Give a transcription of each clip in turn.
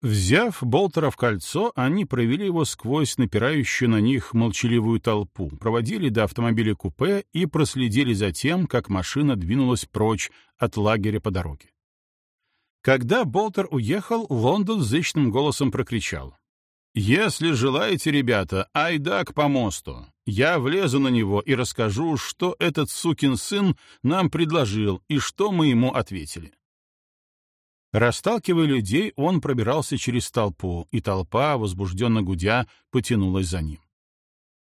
Взяв Болтера в кольцо, они провели его сквозь напирающую на них молчаливую толпу, проводили до автомобиля купе и проследили за тем, как машина двинулась прочь от лагеря по дороге. Когда Болтер уехал, Лондон зычным голосом прокричал. «Если желаете, ребята, айда к помосту. Я влезу на него и расскажу, что этот сукин сын нам предложил и что мы ему ответили». Расталкивая людей, он пробирался через толпу, и толпа, возбужденно гудя, потянулась за ним.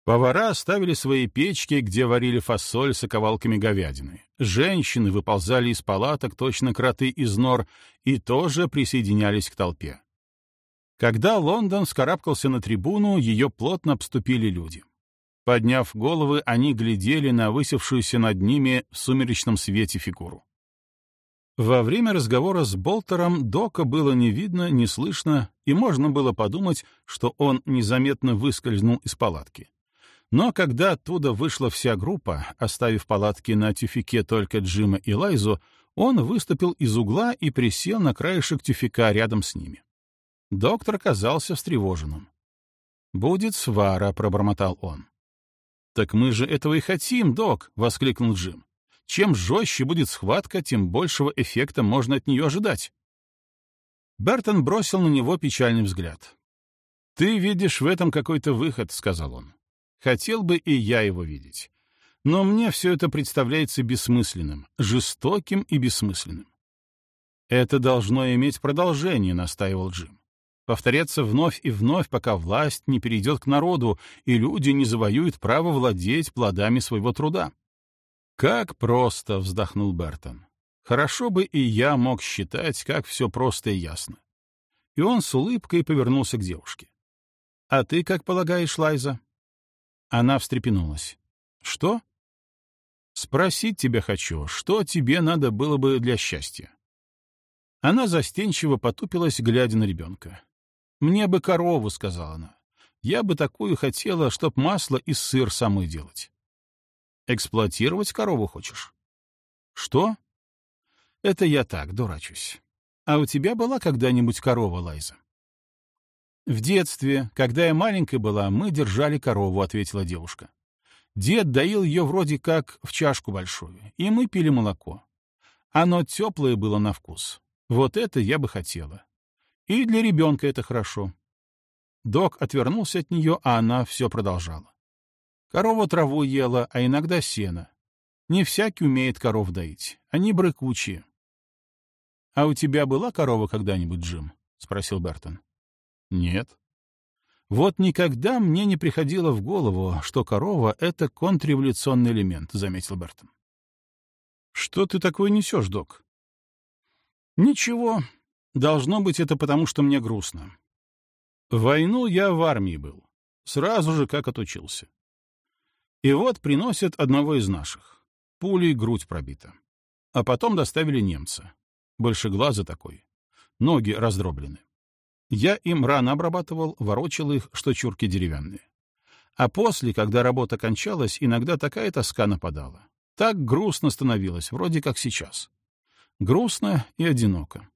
Повара ставили свои печки, где варили фасоль с оковалками говядины. Женщины выползали из палаток, точно кроты из нор, и тоже присоединялись к толпе. Когда Лондон скарабкался на трибуну, ее плотно обступили люди. Подняв головы, они глядели на высевшуюся над ними в сумеречном свете фигуру. Во время разговора с Болтером Дока было не видно, не слышно, и можно было подумать, что он незаметно выскользнул из палатки. Но когда оттуда вышла вся группа, оставив палатки на тюфике только Джима и Лайзу, он выступил из угла и присел на краешек тюфика рядом с ними. Доктор казался встревоженным. «Будет свара», — пробормотал он. «Так мы же этого и хотим, док!» — воскликнул Джим. Чем жестче будет схватка, тем большего эффекта можно от нее ожидать. Бертон бросил на него печальный взгляд. «Ты видишь в этом какой-то выход», — сказал он. «Хотел бы и я его видеть. Но мне все это представляется бессмысленным, жестоким и бессмысленным». «Это должно иметь продолжение», — настаивал Джим. «Повторяться вновь и вновь, пока власть не перейдет к народу, и люди не завоюют право владеть плодами своего труда». «Как просто!» — вздохнул Бертон. «Хорошо бы и я мог считать, как все просто и ясно». И он с улыбкой повернулся к девушке. «А ты как полагаешь, Лайза?» Она встрепенулась. «Что?» «Спросить тебя хочу, что тебе надо было бы для счастья?» Она застенчиво потупилась, глядя на ребенка. «Мне бы корову», — сказала она. «Я бы такую хотела, чтоб масло и сыр самой делать». Эксплуатировать корову хочешь? Что? Это я так, дурачусь. А у тебя была когда-нибудь корова, Лайза? В детстве, когда я маленькая была, мы держали корову, ответила девушка. Дед доил ее вроде как в чашку большую, и мы пили молоко. Оно теплое было на вкус. Вот это я бы хотела. И для ребенка это хорошо. Док отвернулся от нее, а она все продолжала. Корова траву ела, а иногда сено. Не всякий умеет коров доить. Они брыкучие. — А у тебя была корова когда-нибудь, Джим? — спросил Бертон. — Нет. Вот никогда мне не приходило в голову, что корова — это контрреволюционный элемент, — заметил Бертон. — Что ты такое несешь, док? — Ничего. Должно быть, это потому, что мне грустно. В войну я в армии был. Сразу же как отучился. И вот приносят одного из наших. Пулей грудь пробита. А потом доставили немца. Большеглазый такой. Ноги раздроблены. Я им рано обрабатывал, ворочал их, что чурки деревянные. А после, когда работа кончалась, иногда такая тоска нападала. Так грустно становилось, вроде как сейчас. Грустно и одиноко.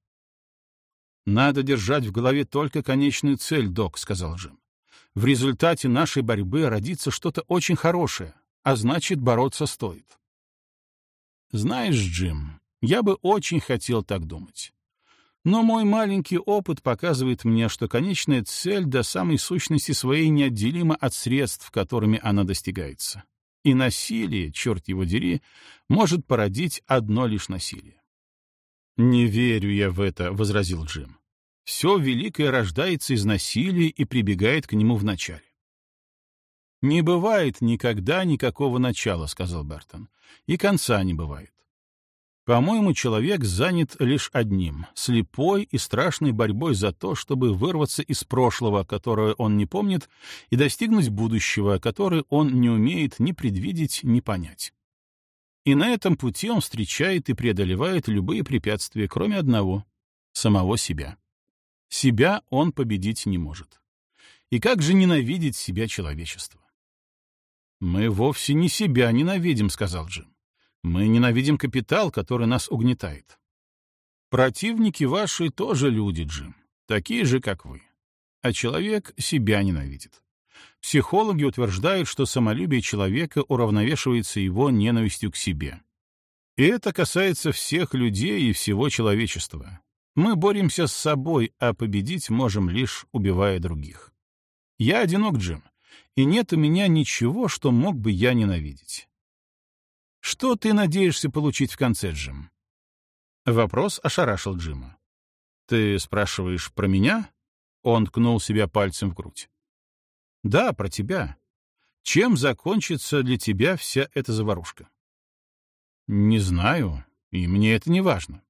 «Надо держать в голове только конечную цель, док», — сказал Джим в результате нашей борьбы родится что-то очень хорошее, а значит, бороться стоит. Знаешь, Джим, я бы очень хотел так думать. Но мой маленький опыт показывает мне, что конечная цель до самой сущности своей неотделима от средств, которыми она достигается. И насилие, черт его дери, может породить одно лишь насилие. «Не верю я в это», — возразил Джим. Все великое рождается из насилия и прибегает к нему вначале. «Не бывает никогда никакого начала», — сказал Бертон, — «и конца не бывает. По-моему, человек занят лишь одним — слепой и страшной борьбой за то, чтобы вырваться из прошлого, которое он не помнит, и достигнуть будущего, которое он не умеет ни предвидеть, ни понять. И на этом пути он встречает и преодолевает любые препятствия, кроме одного — самого себя. Себя он победить не может. И как же ненавидеть себя человечество? «Мы вовсе не себя ненавидим», — сказал Джим. «Мы ненавидим капитал, который нас угнетает». «Противники ваши тоже люди, Джим. Такие же, как вы. А человек себя ненавидит. Психологи утверждают, что самолюбие человека уравновешивается его ненавистью к себе. И это касается всех людей и всего человечества. Мы боремся с собой, а победить можем лишь убивая других. Я одинок, Джим, и нет у меня ничего, что мог бы я ненавидеть. Что ты надеешься получить в конце, Джим? Вопрос ошарашил Джима. Ты спрашиваешь про меня? Он ткнул себя пальцем в грудь. Да, про тебя. Чем закончится для тебя вся эта заварушка? Не знаю, и мне это не важно.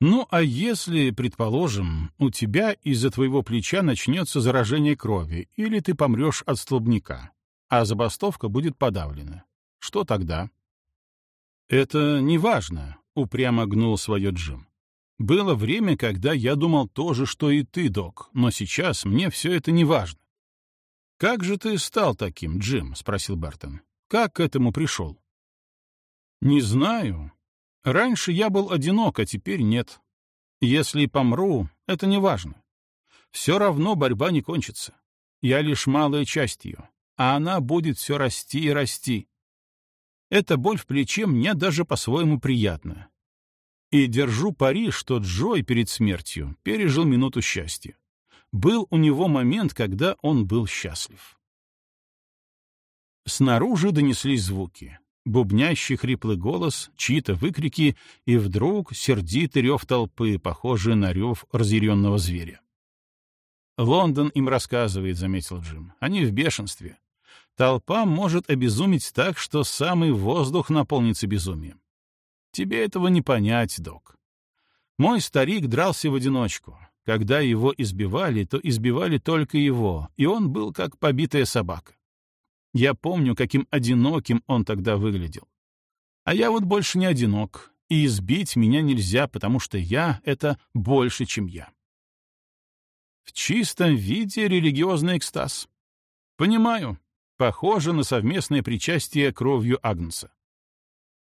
Ну, а если, предположим, у тебя из-за твоего плеча начнется заражение крови, или ты помрешь от столбняка, а забастовка будет подавлена, что тогда? Это не важно, упрямо гнул свое Джим. Было время, когда я думал то же, что и ты, док, но сейчас мне все это не важно. «Как же ты стал таким, Джим?» — спросил Бертон. «Как к этому пришел?» «Не знаю. Раньше я был одинок, а теперь нет. Если помру, это не важно. Все равно борьба не кончится. Я лишь малая часть ее, а она будет все расти и расти. Эта боль в плече мне даже по-своему приятна. И держу пари, что Джой перед смертью пережил минуту счастья был у него момент, когда он был счастлив. Снаружи донеслись звуки. Бубнящий хриплый голос, чьи-то выкрики, и вдруг сердитый рев толпы, похожий на рев разъяренного зверя. «Лондон им рассказывает», — заметил Джим. «Они в бешенстве. Толпа может обезуметь так, что самый воздух наполнится безумием. Тебе этого не понять, док. Мой старик дрался в одиночку. Когда его избивали, то избивали только его, и он был как побитая собака. Я помню, каким одиноким он тогда выглядел. А я вот больше не одинок, и избить меня нельзя, потому что я — это больше, чем я. В чистом виде религиозный экстаз. Понимаю, похоже на совместное причастие кровью Агнца.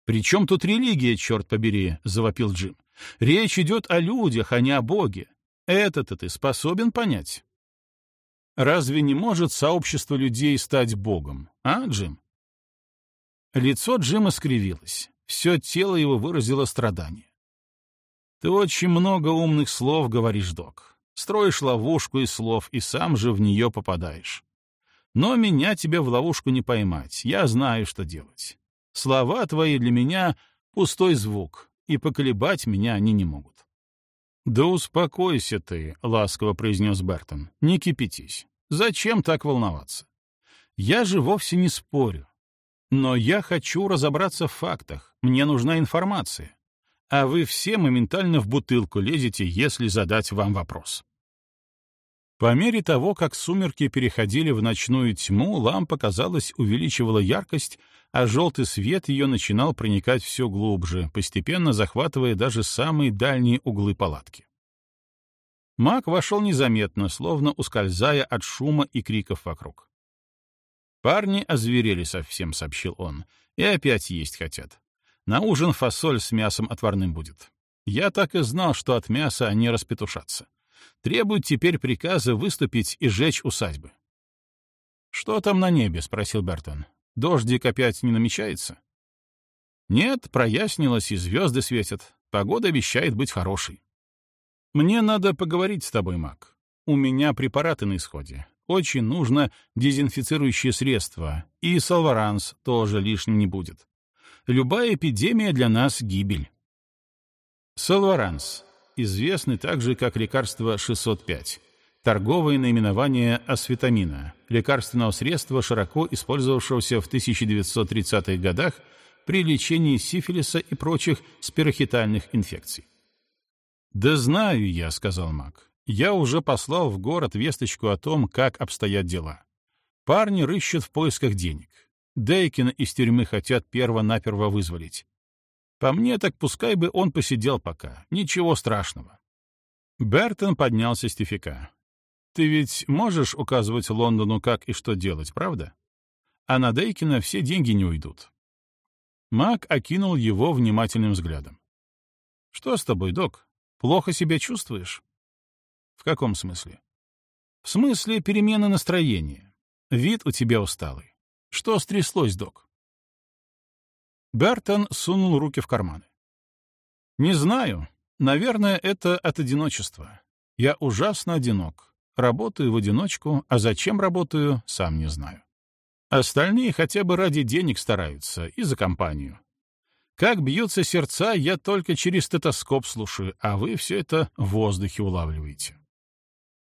«При чем тут религия, черт побери?» — завопил Джим. «Речь идет о людях, а не о Боге. Это-то ты способен понять? Разве не может сообщество людей стать Богом, а, Джим? Лицо Джима скривилось. Все тело его выразило страдание. Ты очень много умных слов говоришь, док. Строишь ловушку из слов и сам же в нее попадаешь. Но меня тебе в ловушку не поймать. Я знаю, что делать. Слова твои для меня — пустой звук, и поколебать меня они не могут. «Да успокойся ты», — ласково произнес Бертон. «Не кипятись. Зачем так волноваться? Я же вовсе не спорю. Но я хочу разобраться в фактах. Мне нужна информация. А вы все моментально в бутылку лезете, если задать вам вопрос». По мере того, как сумерки переходили в ночную тьму, лампа, казалось, увеличивала яркость, а желтый свет ее начинал проникать все глубже, постепенно захватывая даже самые дальние углы палатки. Маг вошел незаметно, словно ускользая от шума и криков вокруг. «Парни озверели совсем», — сообщил он, — «и опять есть хотят. На ужин фасоль с мясом отварным будет. Я так и знал, что от мяса они распетушатся. Требуют теперь приказа выступить и сжечь усадьбы». «Что там на небе?» — спросил Бертон. Дождик опять не намечается? Нет, прояснилось, и звезды светят. Погода обещает быть хорошей. Мне надо поговорить с тобой, Мак. У меня препараты на исходе. Очень нужно дезинфицирующее средство, и салваранс тоже лишним не будет. Любая эпидемия для нас — гибель. Салваранс, известный также как лекарство 605 торговое наименование асфетамина, лекарственного средства, широко использовавшегося в 1930-х годах при лечении сифилиса и прочих спирохитальных инфекций. «Да знаю я», — сказал Мак. «Я уже послал в город весточку о том, как обстоят дела. Парни рыщут в поисках денег. Дейкина из тюрьмы хотят перво-наперво вызволить. По мне, так пускай бы он посидел пока. Ничего страшного». Бертон поднялся с тифика. Ты ведь можешь указывать Лондону, как и что делать, правда? А на Дейкина все деньги не уйдут. Мак окинул его внимательным взглядом. «Что с тобой, док? Плохо себя чувствуешь?» В каком смысле? В смысле перемены настроения. Вид у тебя усталый. Что стряслось, док? Бертон сунул руки в карманы. Не знаю. Наверное, это от одиночества. Я ужасно одинок. Работаю в одиночку, а зачем работаю, сам не знаю. Остальные хотя бы ради денег стараются и за компанию. Как бьются сердца, я только через стетоскоп слушаю, а вы все это в воздухе улавливаете.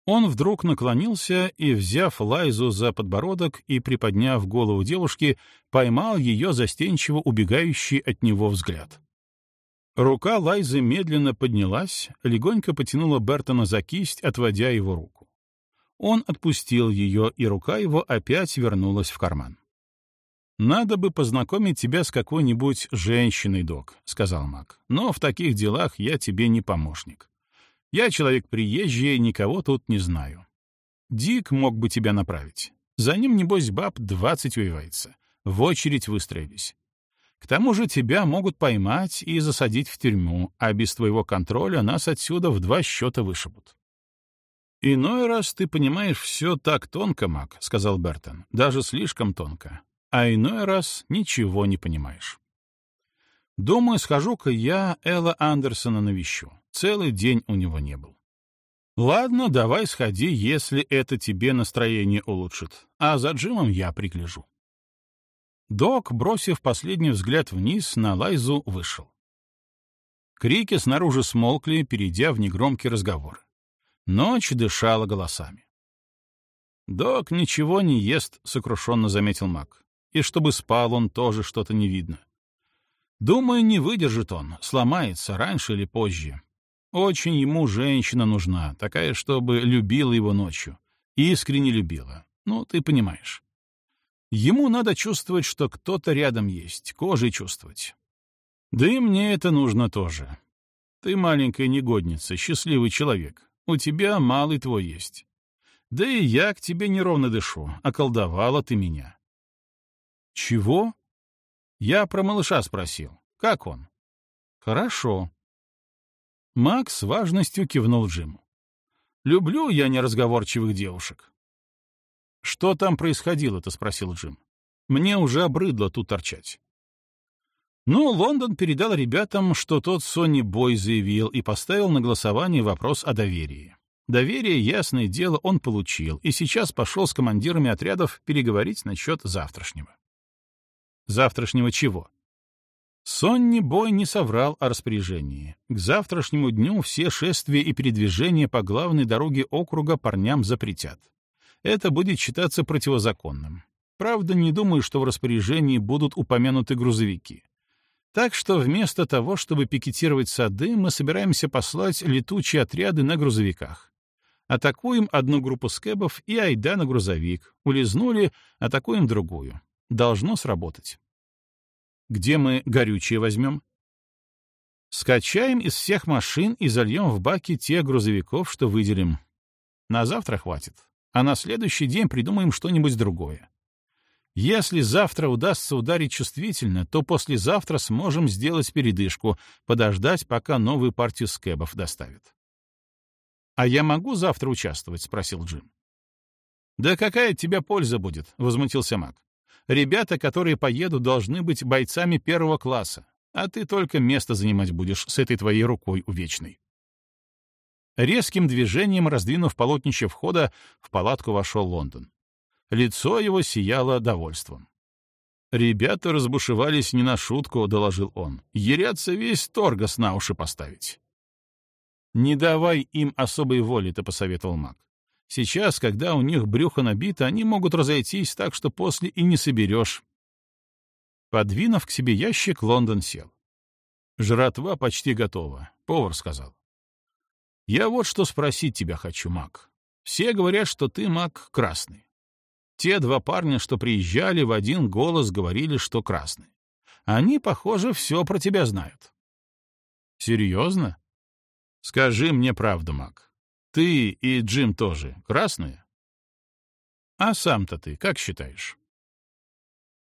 Он вдруг наклонился и, взяв Лайзу за подбородок и приподняв голову девушки, поймал ее застенчиво убегающий от него взгляд. Рука Лайзы медленно поднялась, легонько потянула Бертона за кисть, отводя его руку. Он отпустил ее, и рука его опять вернулась в карман. «Надо бы познакомить тебя с какой-нибудь женщиной, док», — сказал Мак. «Но в таких делах я тебе не помощник. Я человек приезжий, никого тут не знаю. Дик мог бы тебя направить. За ним, небось, баб двадцать увивается. В очередь выстроились. К тому же тебя могут поймать и засадить в тюрьму, а без твоего контроля нас отсюда в два счета вышибут. «Иной раз ты понимаешь все так тонко, Мак», — сказал Бертон, — «даже слишком тонко а иной раз ничего не понимаешь. Думаю, схожу-ка я Элла Андерсона навещу. Целый день у него не был. Ладно, давай сходи, если это тебе настроение улучшит, а за Джимом я пригляжу. Док, бросив последний взгляд вниз, на Лайзу вышел. Крики снаружи смолкли, перейдя в негромкий разговор. Ночь дышала голосами. «Док ничего не ест», — сокрушенно заметил Мак и чтобы спал он тоже что-то не видно. Думаю, не выдержит он, сломается раньше или позже. Очень ему женщина нужна, такая, чтобы любила его ночью. Искренне любила. Ну, ты понимаешь. Ему надо чувствовать, что кто-то рядом есть, кожей чувствовать. Да и мне это нужно тоже. Ты маленькая негодница, счастливый человек. У тебя малый твой есть. Да и я к тебе неровно дышу, околдовала ты меня. Чего? Я про малыша спросил. Как он? Хорошо. Макс важностью кивнул Джиму. Люблю я неразговорчивых девушек. Что там происходило-то? спросил Джим. Мне уже обрыдло тут торчать. Ну, Лондон передал ребятам, что тот Сонни Бой заявил и поставил на голосование вопрос о доверии. Доверие, ясное дело, он получил, и сейчас пошел с командирами отрядов переговорить насчет завтрашнего. Завтрашнего чего? Сонни Бой не соврал о распоряжении. К завтрашнему дню все шествия и передвижения по главной дороге округа парням запретят. Это будет считаться противозаконным. Правда, не думаю, что в распоряжении будут упомянуты грузовики. Так что вместо того, чтобы пикетировать сады, мы собираемся послать летучие отряды на грузовиках. Атакуем одну группу скэбов и айда на грузовик. Улизнули, атакуем другую. Должно сработать. Где мы горючее возьмем? Скачаем из всех машин и зальем в баки те грузовиков, что выделим. На завтра хватит, а на следующий день придумаем что-нибудь другое. Если завтра удастся ударить чувствительно, то послезавтра сможем сделать передышку, подождать, пока новую партию скэбов доставят. «А я могу завтра участвовать?» — спросил Джим. «Да какая от тебя польза будет?» — возмутился Мак. Ребята, которые поедут, должны быть бойцами первого класса, а ты только место занимать будешь с этой твоей рукой увечной. Резким движением, раздвинув полотнище входа, в палатку вошел Лондон. Лицо его сияло довольством. «Ребята разбушевались не на шутку», — доложил он. «Ерятся весь торгас на уши поставить». «Не давай им особой воли», — посоветовал маг. Сейчас, когда у них брюхо набито, они могут разойтись так, что после и не соберешь. Подвинув к себе ящик, Лондон сел. «Жратва почти готова», — повар сказал. «Я вот что спросить тебя хочу, Мак. Все говорят, что ты, Мак, красный. Те два парня, что приезжали, в один голос говорили, что красный. Они, похоже, все про тебя знают». «Серьезно? Скажи мне правду, Мак. Ты и Джим тоже красные? А сам-то ты как считаешь?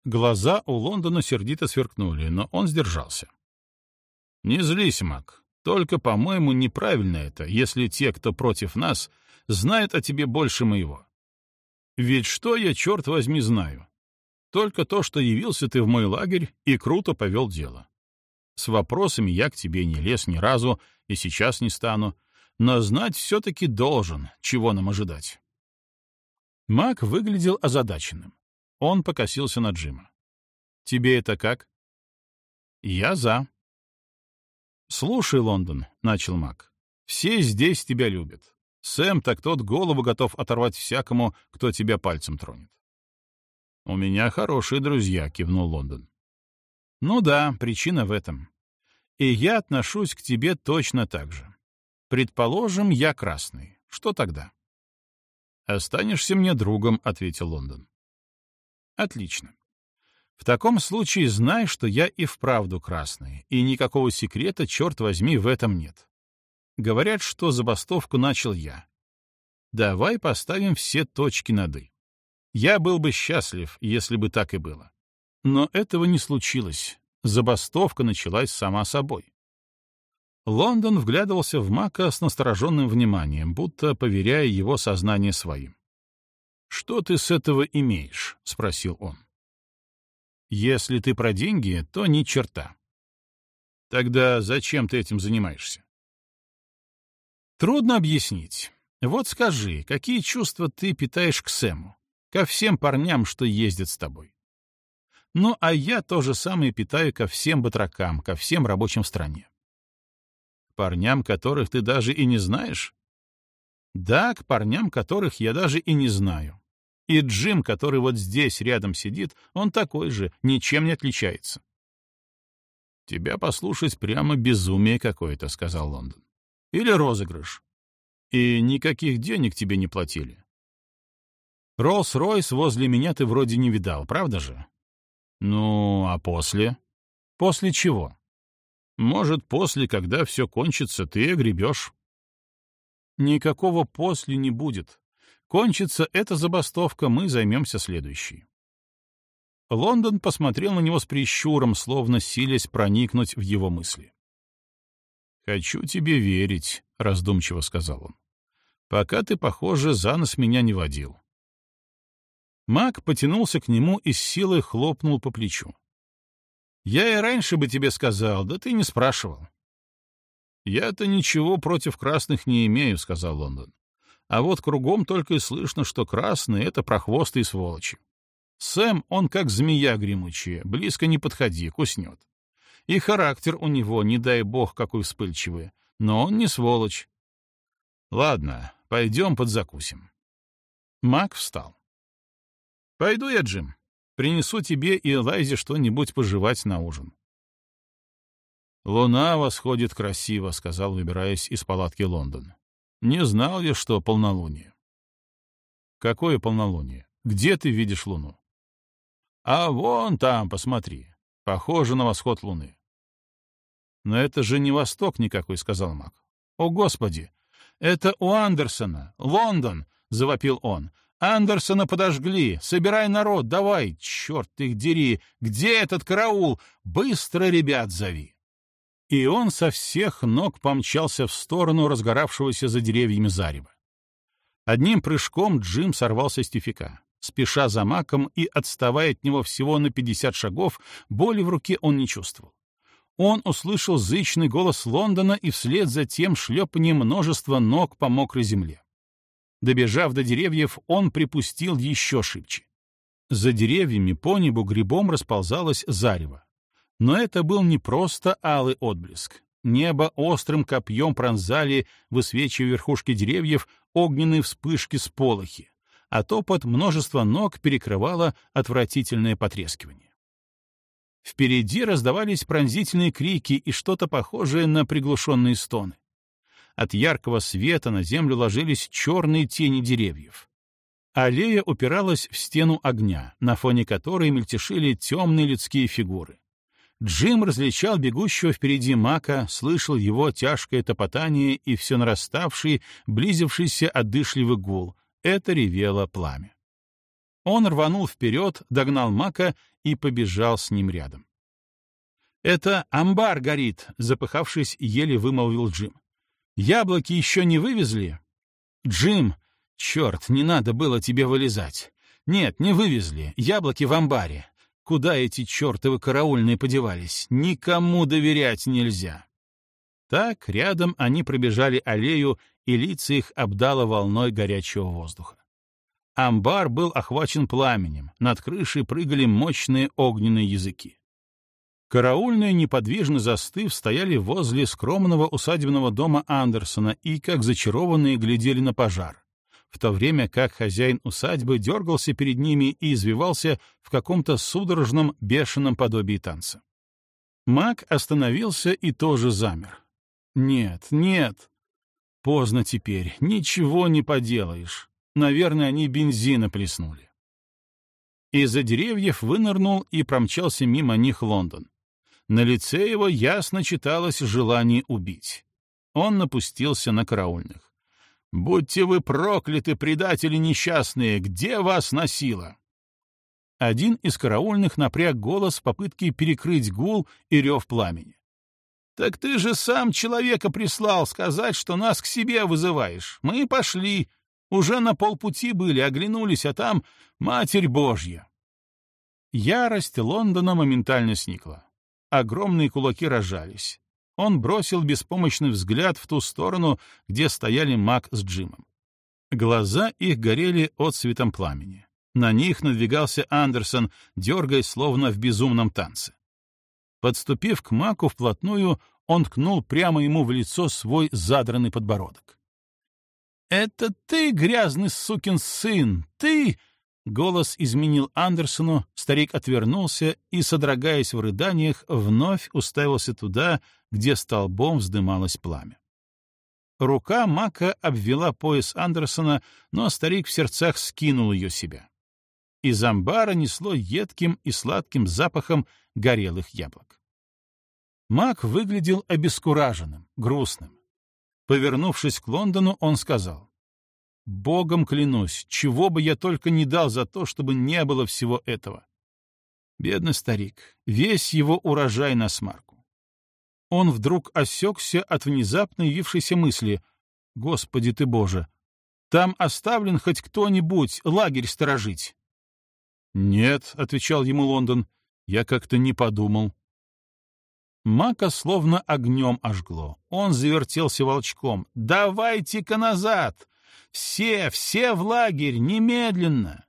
Глаза у Лондона сердито сверкнули, но он сдержался. Не злись, Мак. Только, по-моему, неправильно это, если те, кто против нас, знают о тебе больше моего. Ведь что я, черт возьми, знаю? Только то, что явился ты в мой лагерь и круто повел дело. С вопросами я к тебе не лез ни разу и сейчас не стану, но знать все-таки должен, чего нам ожидать. Мак выглядел озадаченным. Он покосился на Джима. «Тебе это как?» «Я за». «Слушай, Лондон», — начал Мак, — «все здесь тебя любят. Сэм так тот голову готов оторвать всякому, кто тебя пальцем тронет». «У меня хорошие друзья», — кивнул Лондон. «Ну да, причина в этом. И я отношусь к тебе точно так же. Предположим, я красный. Что тогда?» «Останешься мне другом», — ответил Лондон. «Отлично. В таком случае знай, что я и вправду красный, и никакого секрета, черт возьми, в этом нет. Говорят, что забастовку начал я. Давай поставим все точки над «и». Я был бы счастлив, если бы так и было. Но этого не случилось. Забастовка началась сама собой. Лондон вглядывался в Мака с настороженным вниманием, будто поверяя его сознание своим. «Что ты с этого имеешь?» — спросил он. «Если ты про деньги, то ни черта. Тогда зачем ты этим занимаешься?» Трудно объяснить. Вот скажи, какие чувства ты питаешь к Сэму? ко всем парням, что ездят с тобой. Ну, а я то же самое питаю ко всем батракам, ко всем рабочим в стране. Парням, которых ты даже и не знаешь? Да, к парням, которых я даже и не знаю. И Джим, который вот здесь рядом сидит, он такой же, ничем не отличается. «Тебя послушать прямо безумие какое-то», — сказал Лондон. «Или розыгрыш. И никаких денег тебе не платили. Роллс-Ройс возле меня ты вроде не видал, правда же? Ну, а после? После чего? Может, после, когда все кончится, ты огребешь. Никакого после не будет. Кончится эта забастовка, мы займемся следующей. Лондон посмотрел на него с прищуром, словно силясь проникнуть в его мысли. «Хочу тебе верить», — раздумчиво сказал он. «Пока ты, похоже, за нос меня не водил. Маг потянулся к нему и с силой хлопнул по плечу. «Я и раньше бы тебе сказал, да ты не спрашивал». «Я-то ничего против красных не имею», — сказал Лондон. «А вот кругом только и слышно, что красные — это прохвосты и сволочи. Сэм, он как змея гремучая, близко не подходи, куснет. И характер у него, не дай бог, какой вспыльчивый, но он не сволочь. Ладно, пойдем подзакусим». Мак встал. «Пойду я, Джим. Принесу тебе и Элайзе что-нибудь пожевать на ужин». «Луна восходит красиво», — сказал, выбираясь из палатки Лондон. «Не знал я, что полнолуние». «Какое полнолуние? Где ты видишь луну?» «А вон там, посмотри. Похоже на восход луны». «Но это же не восток никакой», — сказал Мак. «О, Господи! Это у Андерсона! Лондон!» — завопил он. Андерсона подожгли! Собирай народ, давай! Черт их дери! Где этот караул? Быстро ребят зови!» И он со всех ног помчался в сторону разгоравшегося за деревьями зарева. Одним прыжком Джим сорвался с тюфика. Спеша за маком и отставая от него всего на пятьдесят шагов, боли в руке он не чувствовал. Он услышал зычный голос Лондона и вслед за тем шлепание множества ног по мокрой земле. Добежав до деревьев, он припустил еще шибче. За деревьями по небу грибом расползалось зарево. Но это был не просто алый отблеск. Небо острым копьем пронзали, высвечивая верхушки деревьев, огненные вспышки с полохи, а топот множества ног перекрывало отвратительное потрескивание. Впереди раздавались пронзительные крики и что-то похожее на приглушенные стоны. От яркого света на землю ложились черные тени деревьев. Аллея упиралась в стену огня, на фоне которой мельтешили темные людские фигуры. Джим различал бегущего впереди мака, слышал его тяжкое топотание и все нараставший, близившийся отдышливый гул. Это ревело пламя. Он рванул вперед, догнал мака и побежал с ним рядом. «Это амбар горит», — запыхавшись, еле вымолвил Джим. «Яблоки еще не вывезли?» «Джим! Черт, не надо было тебе вылезать. Нет, не вывезли. Яблоки в амбаре. Куда эти чертовы караульные подевались? Никому доверять нельзя». Так рядом они пробежали аллею, и лица их обдало волной горячего воздуха. Амбар был охвачен пламенем, над крышей прыгали мощные огненные языки. Караульные, неподвижно застыв, стояли возле скромного усадебного дома Андерсона и, как зачарованные, глядели на пожар, в то время как хозяин усадьбы дергался перед ними и извивался в каком-то судорожном, бешеном подобии танца. Маг остановился и тоже замер. «Нет, нет. Поздно теперь, ничего не поделаешь. Наверное, они бензина плеснули». Из-за деревьев вынырнул и промчался мимо них Лондон. На лице его ясно читалось желание убить. Он напустился на караульных. «Будьте вы прокляты, предатели несчастные! Где вас носило?» Один из караульных напряг голос в попытке перекрыть гул и рев пламени. «Так ты же сам человека прислал сказать, что нас к себе вызываешь. Мы пошли. Уже на полпути были, оглянулись, а там Матерь Божья». Ярость Лондона моментально сникла. Огромные кулаки рожались. Он бросил беспомощный взгляд в ту сторону, где стояли Мак с Джимом. Глаза их горели от отцветом пламени. На них надвигался Андерсон, дергаясь, словно в безумном танце. Подступив к Маку вплотную, он ткнул прямо ему в лицо свой задранный подбородок. «Это ты, грязный сукин сын! Ты!» Голос изменил Андерсону, старик отвернулся и, содрогаясь в рыданиях, вновь уставился туда, где столбом вздымалось пламя. Рука Мака обвела пояс Андерсона, но старик в сердцах скинул ее себя. Из амбара несло едким и сладким запахом горелых яблок. Мак выглядел обескураженным, грустным. Повернувшись к Лондону, он сказал, Богом клянусь, чего бы я только не дал за то, чтобы не было всего этого. Бедный старик, весь его урожай на смарку. Он вдруг осекся от внезапно явившейся мысли. «Господи ты Боже! Там оставлен хоть кто-нибудь лагерь сторожить?» «Нет», — отвечал ему Лондон, — «я как-то не подумал». Мака словно огнем ожгло. Он завертелся волчком. «Давайте-ка назад! Все, все в лагерь, немедленно!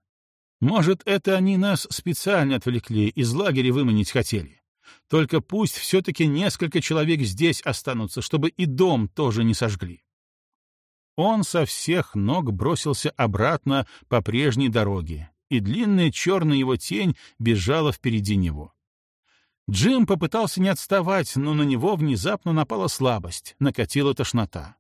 Может, это они нас специально отвлекли, из лагеря выманить хотели. Только пусть все-таки несколько человек здесь останутся, чтобы и дом тоже не сожгли. Он со всех ног бросился обратно по прежней дороге, и длинная черная его тень бежала впереди него. Джим попытался не отставать, но на него внезапно напала слабость, накатила тошнота.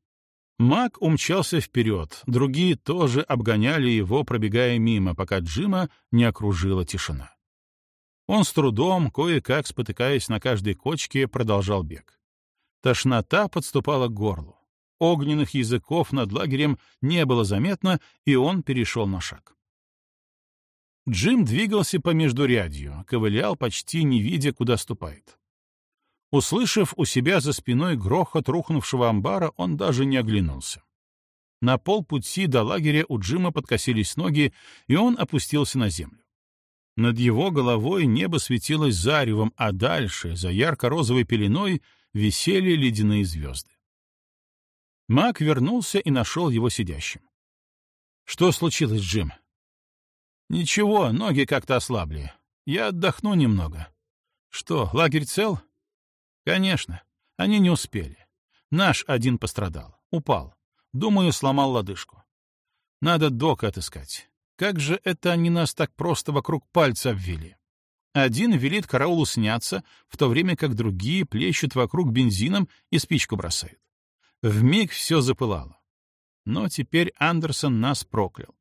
Мак умчался вперед, другие тоже обгоняли его, пробегая мимо, пока Джима не окружила тишина. Он с трудом, кое-как спотыкаясь на каждой кочке, продолжал бег. Тошнота подступала к горлу. Огненных языков над лагерем не было заметно, и он перешел на шаг. Джим двигался по междурядью, ковылял, почти не видя, куда ступает. Услышав у себя за спиной грохот рухнувшего амбара, он даже не оглянулся. На полпути до лагеря у Джима подкосились ноги, и он опустился на землю. Над его головой небо светилось заревом, а дальше, за ярко-розовой пеленой, висели ледяные звезды. Мак вернулся и нашел его сидящим. «Что случилось, Джим?» «Ничего, ноги как-то ослабли. Я отдохну немного». «Что, лагерь цел?» Конечно, они не успели. Наш один пострадал, упал. Думаю, сломал лодыжку. Надо док отыскать. Как же это они нас так просто вокруг пальца обвели? Один велит караулу сняться, в то время как другие плещут вокруг бензином и спичку бросают. Вмиг все запылало. Но теперь Андерсон нас проклял.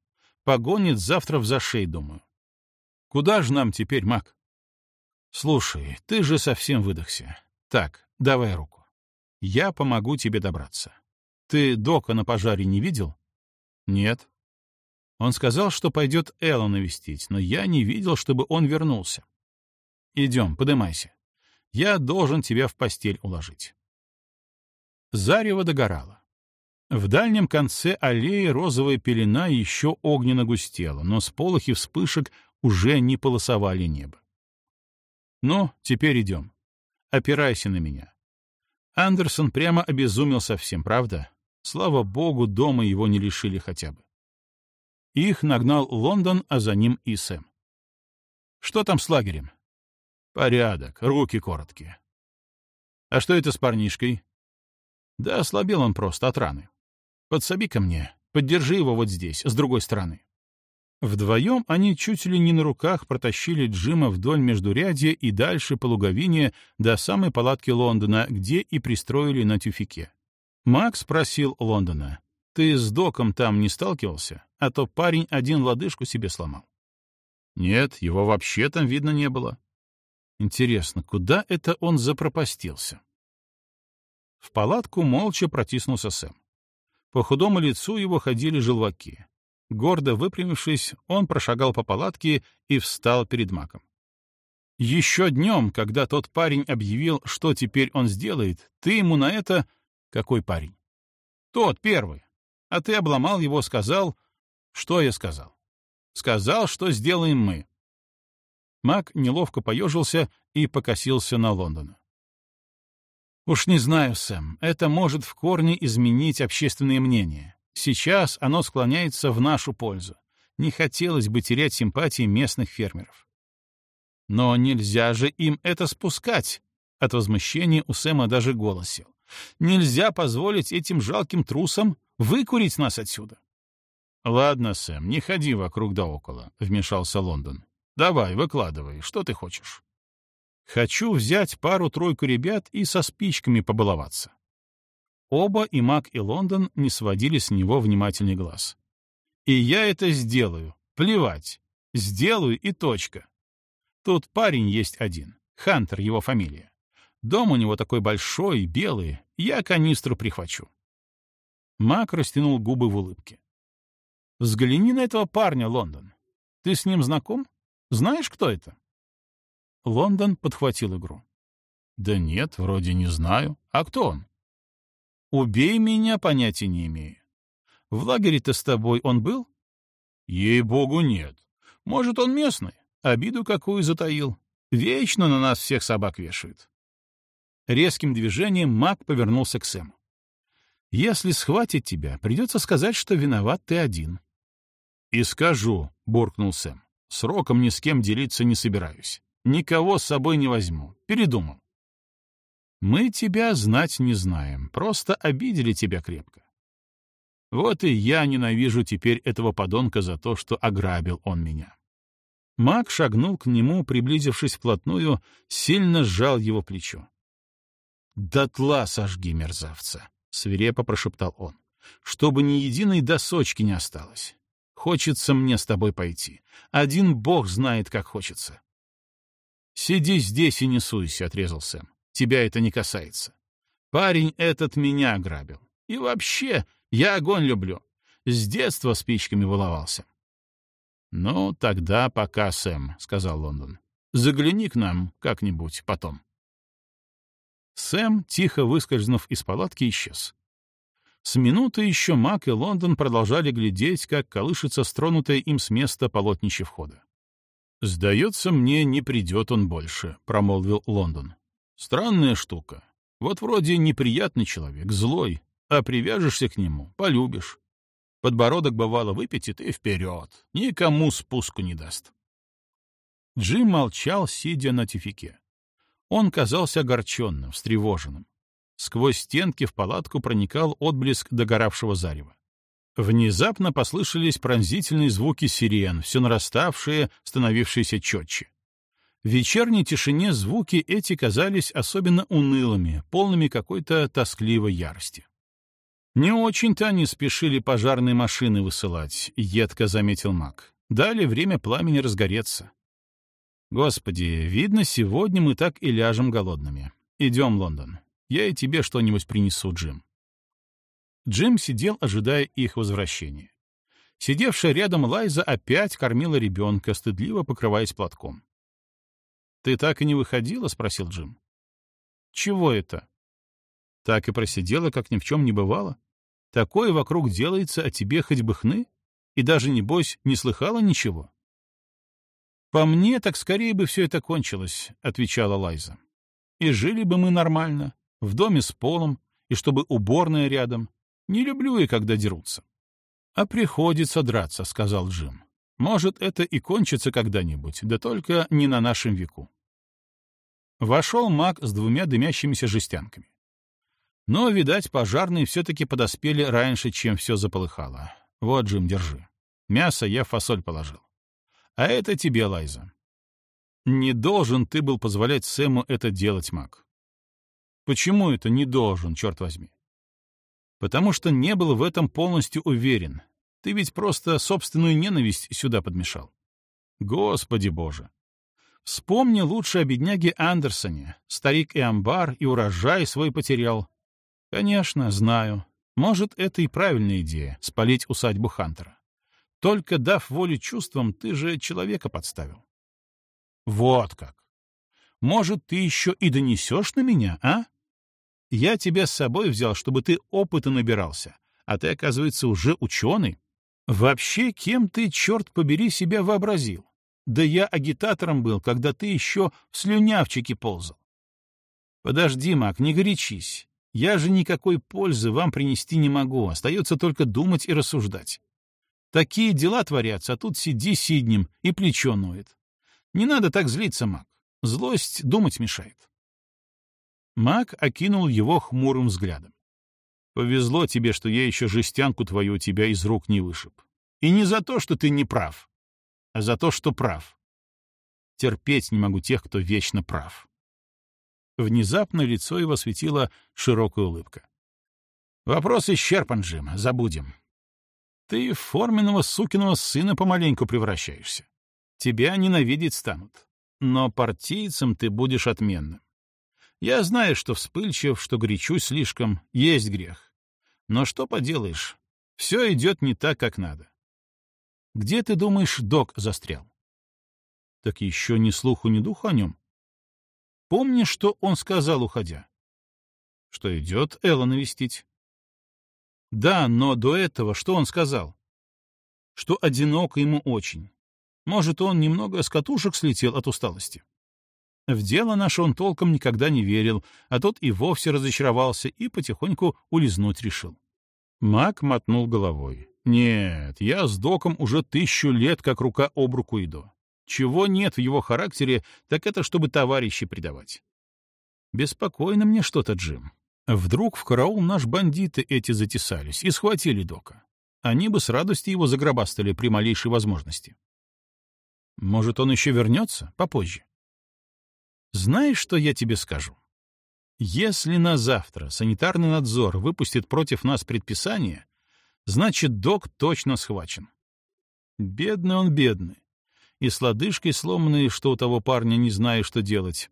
Погонит завтра в зашей, думаю. Куда же нам теперь, Мак? Слушай, ты же совсем выдохся. Так, давай руку. Я помогу тебе добраться. Ты Дока на пожаре не видел? Нет. Он сказал, что пойдет Элла навестить, но я не видел, чтобы он вернулся. Идем, подымайся. Я должен тебя в постель уложить. Зарево догорало. В дальнем конце аллеи розовая пелена еще огненно густела, но сполохи вспышек уже не полосовали небо. «Ну, теперь идем. Опирайся на меня». Андерсон прямо обезумел совсем, правда? Слава богу, дома его не лишили хотя бы. Их нагнал Лондон, а за ним и Сэм. «Что там с лагерем?» «Порядок, руки короткие». «А что это с парнишкой?» «Да ослабел он просто от раны. Подсоби ко мне, поддержи его вот здесь, с другой стороны». Вдвоем они чуть ли не на руках протащили Джима вдоль междурядья и дальше по луговине до самой палатки Лондона, где и пристроили на тюфике. Макс спросил Лондона, «Ты с доком там не сталкивался? А то парень один лодыжку себе сломал». «Нет, его вообще там видно не было». Интересно, куда это он запропастился? В палатку молча протиснулся Сэм. По худому лицу его ходили желваки. Гордо выпрямившись, он прошагал по палатке и встал перед Маком. Еще днем, когда тот парень объявил, что теперь он сделает, ты ему на это... Какой парень? Тот, первый. А ты обломал его, сказал... Что я сказал? Сказал, что сделаем мы. Мак неловко поежился и покосился на Лондона. Уж не знаю, Сэм, это может в корне изменить общественное мнение. Сейчас оно склоняется в нашу пользу. Не хотелось бы терять симпатии местных фермеров. Но нельзя же им это спускать. От возмущения у Сэма даже голос сел. Нельзя позволить этим жалким трусам выкурить нас отсюда. «Ладно, Сэм, не ходи вокруг да около», — вмешался Лондон. «Давай, выкладывай, что ты хочешь?» «Хочу взять пару-тройку ребят и со спичками побаловаться. Оба, и Мак, и Лондон, не сводили с него внимательный глаз. «И я это сделаю. Плевать. Сделаю и точка. Тут парень есть один. Хантер его фамилия. Дом у него такой большой, белый. Я канистру прихвачу». Мак растянул губы в улыбке. «Взгляни на этого парня, Лондон. Ты с ним знаком? Знаешь, кто это?» Лондон подхватил игру. «Да нет, вроде не знаю. А кто он?» Убей меня, понятия не имею. В лагере-то с тобой он был? Ей-богу, нет. Может, он местный? Обиду какую затаил. Вечно на нас всех собак вешают. Резким движением маг повернулся к Сэму. «Если схватит тебя, придется сказать, что виноват ты один». «И скажу», — буркнул Сэм. «Сроком ни с кем делиться не собираюсь. Никого с собой не возьму. Передумал». Мы тебя знать не знаем, просто обидели тебя крепко. Вот и я ненавижу теперь этого подонка за то, что ограбил он меня. Маг шагнул к нему, приблизившись вплотную, сильно сжал его плечо. «Дотла сожги, мерзавца!» — свирепо прошептал он. «Чтобы ни единой досочки не осталось. Хочется мне с тобой пойти. Один бог знает, как хочется». «Сиди здесь и не суйся», — отрезал Сэм. Тебя это не касается. Парень этот меня ограбил. И вообще, я огонь люблю. С детства спичками воловался. «Ну, тогда пока, Сэм», — сказал Лондон. «Загляни к нам как-нибудь потом». Сэм, тихо выскользнув из палатки, исчез. С минуты еще Мак и Лондон продолжали глядеть, как колышется стронутое им с места полотнище входа. «Сдается мне, не придет он больше», — промолвил Лондон. Странная штука. Вот вроде неприятный человек, злой, а привяжешься к нему — полюбишь. Подбородок бывало выпятит и вперед. Никому спуску не даст. Джим молчал, сидя на тюфике. Он казался огорченным, встревоженным. Сквозь стенки в палатку проникал отблеск догоравшего зарева. Внезапно послышались пронзительные звуки сирен, все нараставшие, становившиеся четче. В вечерней тишине звуки эти казались особенно унылыми, полными какой-то тоскливой ярости. «Не очень-то они спешили пожарные машины высылать», — едко заметил маг. «Дали время пламени разгореться». «Господи, видно, сегодня мы так и ляжем голодными. Идем, Лондон. Я и тебе что-нибудь принесу, Джим». Джим сидел, ожидая их возвращения. Сидевшая рядом Лайза опять кормила ребенка, стыдливо покрываясь платком. «Ты так и не выходила?» — спросил Джим. Чего это? Так и просидела, как ни в чем не бывало? Такое вокруг делается, а тебе хоть бы хны? И даже, небось, не слыхала ничего? «По мне, так скорее бы все это кончилось», — отвечала Лайза. «И жили бы мы нормально, в доме с полом, и чтобы уборная рядом. Не люблю и когда дерутся». «А приходится драться», — сказал Джим. «Может, это и кончится когда-нибудь, да только не на нашем веку». Вошел маг с двумя дымящимися жестянками. Но, видать, пожарные все-таки подоспели раньше, чем все заполыхало. Вот, Джим, держи. Мясо я в фасоль положил. А это тебе, Лайза. Не должен ты был позволять Сэму это делать, маг. Почему это не должен, черт возьми? Потому что не был в этом полностью уверен. Ты ведь просто собственную ненависть сюда подмешал. Господи боже! Вспомни лучше о бедняге Андерсоне. Старик и амбар, и урожай свой потерял. Конечно, знаю. Может, это и правильная идея — спалить усадьбу Хантера. Только дав волю чувствам, ты же человека подставил. Вот как. Может, ты еще и донесешь на меня, а? Я тебя с собой взял, чтобы ты опыта набирался, а ты, оказывается, уже ученый. Вообще, кем ты, черт побери, себя вообразил? Да я агитатором был, когда ты еще в слюнявчике ползал. Подожди, Мак, не горячись. Я же никакой пользы вам принести не могу, остается только думать и рассуждать. Такие дела творятся, а тут сиди сиднем и плечо ноет. Не надо так злиться, Мак. Злость думать мешает. Мак окинул его хмурым взглядом. Повезло тебе, что я еще жестянку твою тебя из рук не вышиб. И не за то, что ты не прав, а за то, что прав. Терпеть не могу тех, кто вечно прав. Внезапно лицо его светила широкая улыбка. «Вопрос исчерпан, Джим, забудем. Ты в форменного сукиного сына помаленьку превращаешься. Тебя ненавидеть станут. Но партийцем ты будешь отменным. Я знаю, что вспыльчив, что горячусь слишком, есть грех. Но что поделаешь, все идет не так, как надо. Где, ты думаешь, док застрял? Так еще ни слуху, ни духу о нем. Помнишь, что он сказал, уходя? Что идет Элла навестить. Да, но до этого что он сказал? Что одиноко ему очень. Может, он немного с катушек слетел от усталости. В дело наше он толком никогда не верил, а тот и вовсе разочаровался и потихоньку улизнуть решил. Мак мотнул головой. «Нет, я с доком уже тысячу лет как рука об руку иду. Чего нет в его характере, так это чтобы товарищи предавать. Беспокойно мне что-то, Джим. Вдруг в караул наш бандиты эти затесались и схватили Дока. Они бы с радостью его загробастали при малейшей возможности. Может, он еще вернется попозже? Знаешь, что я тебе скажу? Если на завтра санитарный надзор выпустит против нас предписание, значит, док точно схвачен. Бедный он, бедный и с лодыжкой сломанной, что у того парня не знаю, что делать.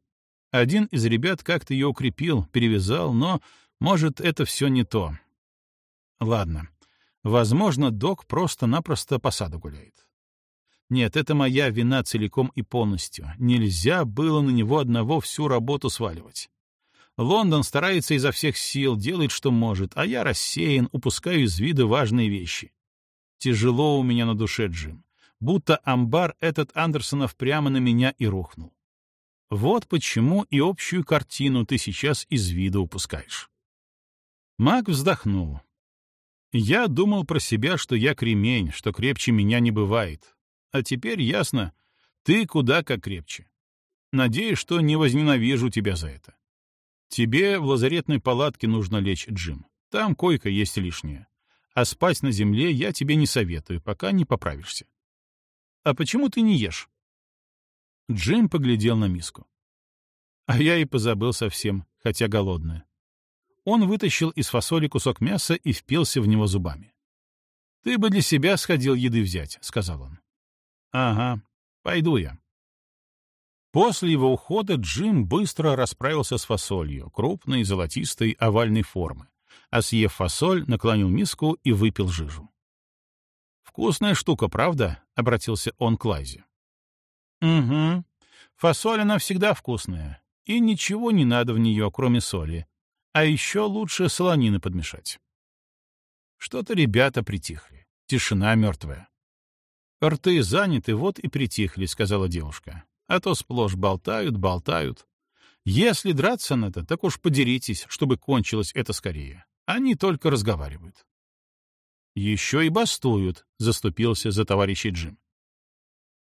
Один из ребят как-то ее укрепил, перевязал, но, может, это все не то. Ладно. Возможно, док просто-напросто по саду гуляет. Нет, это моя вина целиком и полностью. Нельзя было на него одного всю работу сваливать. Лондон старается изо всех сил, делает, что может, а я рассеян, упускаю из вида важные вещи. Тяжело у меня на душе, Джим будто амбар этот Андерсонов прямо на меня и рухнул. Вот почему и общую картину ты сейчас из вида упускаешь. Маг вздохнул. Я думал про себя, что я кремень, что крепче меня не бывает. А теперь ясно, ты куда как крепче. Надеюсь, что не возненавижу тебя за это. Тебе в лазаретной палатке нужно лечь, Джим. Там койка есть лишняя. А спать на земле я тебе не советую, пока не поправишься. «А почему ты не ешь?» Джим поглядел на миску. А я и позабыл совсем, хотя голодная. Он вытащил из фасоли кусок мяса и впился в него зубами. «Ты бы для себя сходил еды взять», — сказал он. «Ага, пойду я». После его ухода Джим быстро расправился с фасолью, крупной, золотистой, овальной формы, а съев фасоль, наклонил миску и выпил жижу. «Вкусная штука, правда?» — обратился он к Лайзе. «Угу. Фасоль она всегда вкусная. и ничего не надо в нее, кроме соли. А еще лучше солонины подмешать. Что-то ребята притихли. Тишина мертвая. «Рты заняты, вот и притихли», — сказала девушка. «А то сплошь болтают, болтают. Если драться надо, так уж подеритесь, чтобы кончилось это скорее. Они только разговаривают». «Еще и бастуют», — заступился за товарищей Джим.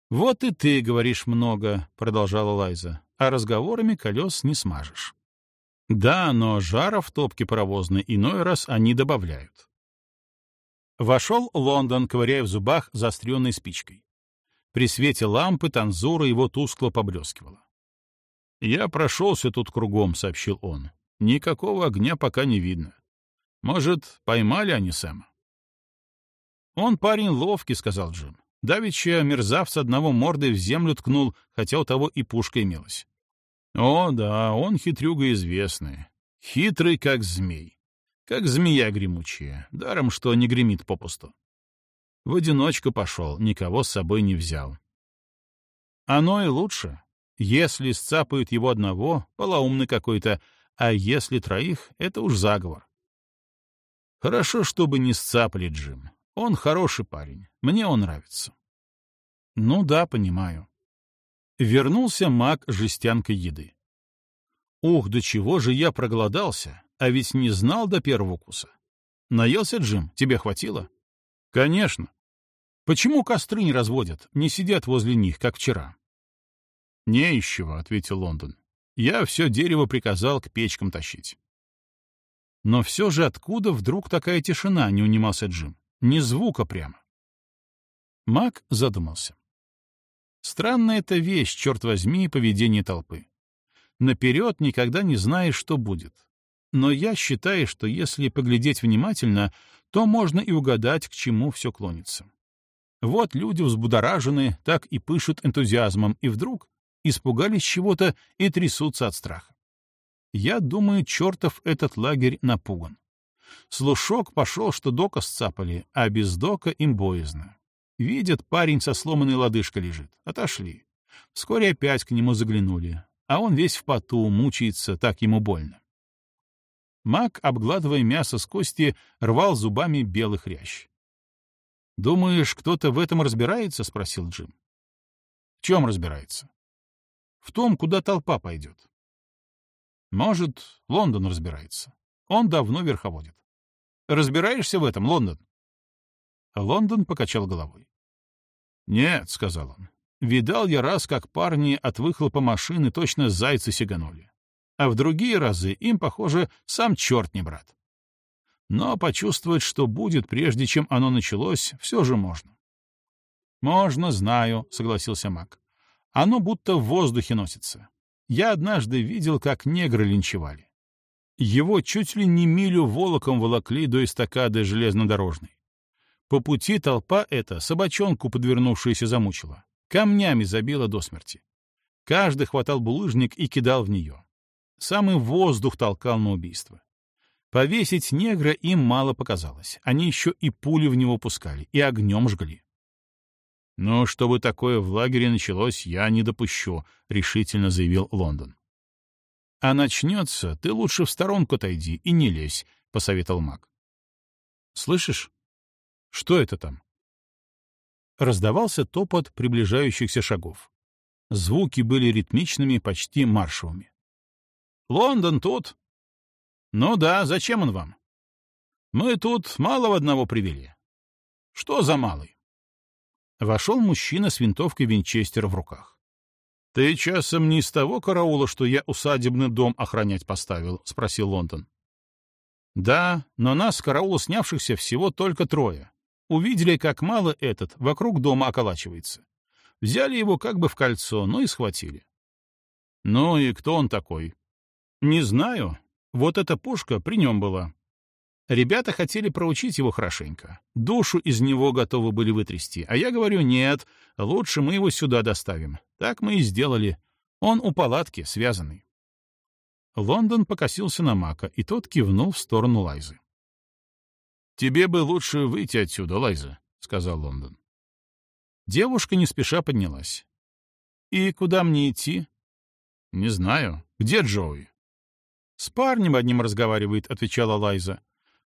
«Вот и ты говоришь много», — продолжала Лайза, «а разговорами колес не смажешь». «Да, но жара в топке паровозной иной раз они добавляют». Вошел Лондон, ковыряя в зубах заостренной спичкой. При свете лампы танзура его тускло поблескивала. «Я прошелся тут кругом», — сообщил он. «Никакого огня пока не видно. Может, поймали они Сэма?» «Он парень ловкий», — сказал Джим. Давича мерзавца одного мордой в землю ткнул, хотя у того и пушка имелась. О, да, он хитрюга известный. Хитрый, как змей. Как змея гремучая, даром, что не гремит попусту. В одиночку пошел, никого с собой не взял. Оно и лучше. Если сцапают его одного, полоумный какой-то, а если троих, это уж заговор. Хорошо, чтобы не сцапали Джим. Он хороший парень. Мне он нравится. Ну да, понимаю. Вернулся маг жестянкой еды. Ух, до чего же я проголодался, а ведь не знал до первого укуса. Наелся, Джим? Тебе хватило? Конечно. Почему костры не разводят, не сидят возле них, как вчера? Не из ответил Лондон. Я все дерево приказал к печкам тащить. Но все же откуда вдруг такая тишина, не унимался Джим? Ни звука прямо. Мак задумался. Странная эта вещь, черт возьми, поведение толпы. Наперед никогда не знаешь, что будет. Но я считаю, что если поглядеть внимательно, то можно и угадать, к чему все клонится. Вот люди взбудоражены, так и пышут энтузиазмом, и вдруг испугались чего-то и трясутся от страха. Я думаю, чертов этот лагерь напуган. Слушок пошел, что дока сцапали, а без дока им боязно. Видят, парень со сломанной лодыжкой лежит. Отошли. Вскоре опять к нему заглянули, а он весь в поту, мучается, так ему больно. Мак, обгладывая мясо с кости, рвал зубами белый хрящ. «Думаешь, кто-то в этом разбирается?» — спросил Джим. «В чем разбирается?» «В том, куда толпа пойдет». «Может, Лондон разбирается. Он давно верховодит. Разбираешься в этом, Лондон?» Лондон покачал головой. «Нет», — сказал он, — «видал я раз, как парни от выхлопа машины точно зайцы сиганули. А в другие разы им, похоже, сам черт не брат. Но почувствовать, что будет, прежде чем оно началось, все же можно». «Можно, знаю», — согласился Мак. «Оно будто в воздухе носится. Я однажды видел, как негры линчевали. Его чуть ли не милю волоком волокли до эстакады железнодорожной. По пути толпа эта собачонку, подвернувшуюся, замучила. Камнями забила до смерти. Каждый хватал булыжник и кидал в нее. Самый воздух толкал на убийство. Повесить негра им мало показалось. Они еще и пули в него пускали, и огнем жгли. «Но чтобы такое в лагере началось, я не допущу», — решительно заявил Лондон. А начнется, ты лучше в сторонку отойди и не лезь, — посоветовал маг. Слышишь? Что это там? Раздавался топот приближающихся шагов. Звуки были ритмичными, почти маршевыми. «Лондон тут?» «Ну да, зачем он вам?» «Мы тут малого одного привели». «Что за малый?» Вошел мужчина с винтовкой Винчестера в руках. «Ты часом не из того караула, что я усадебный дом охранять поставил?» — спросил Лондон. «Да, но нас, караула снявшихся, всего только трое. Увидели, как мало этот вокруг дома околачивается. Взяли его как бы в кольцо, ну и схватили». «Ну и кто он такой?» «Не знаю. Вот эта пушка при нем была. Ребята хотели проучить его хорошенько. Душу из него готовы были вытрясти. А я говорю, нет, лучше мы его сюда доставим. Так мы и сделали. Он у палатки, связанный. Лондон покосился на Мака, и тот кивнул в сторону Лайзы. «Тебе бы лучше выйти отсюда, Лайза», — сказал Лондон. Девушка не спеша поднялась. «И куда мне идти?» «Не знаю. Где Джоуи?» «С парнем одним разговаривает», — отвечала Лайза.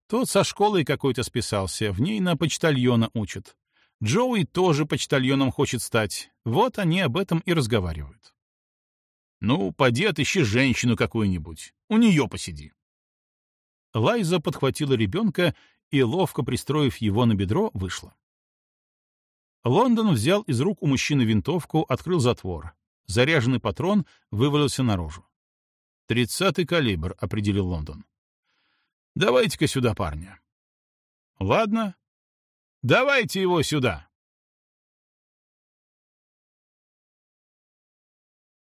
«Тот со школой какой-то списался, в ней на почтальона учат. Джоуи тоже почтальоном хочет стать. Вот они об этом и разговаривают». «Ну, поди отыщи женщину какую-нибудь. У нее посиди». Лайза подхватила ребенка и, ловко пристроив его на бедро, вышла. Лондон взял из рук у мужчины винтовку, открыл затвор. Заряженный патрон вывалился наружу. «Тридцатый калибр», — определил Лондон. «Давайте-ка сюда парня». «Ладно. Давайте его сюда».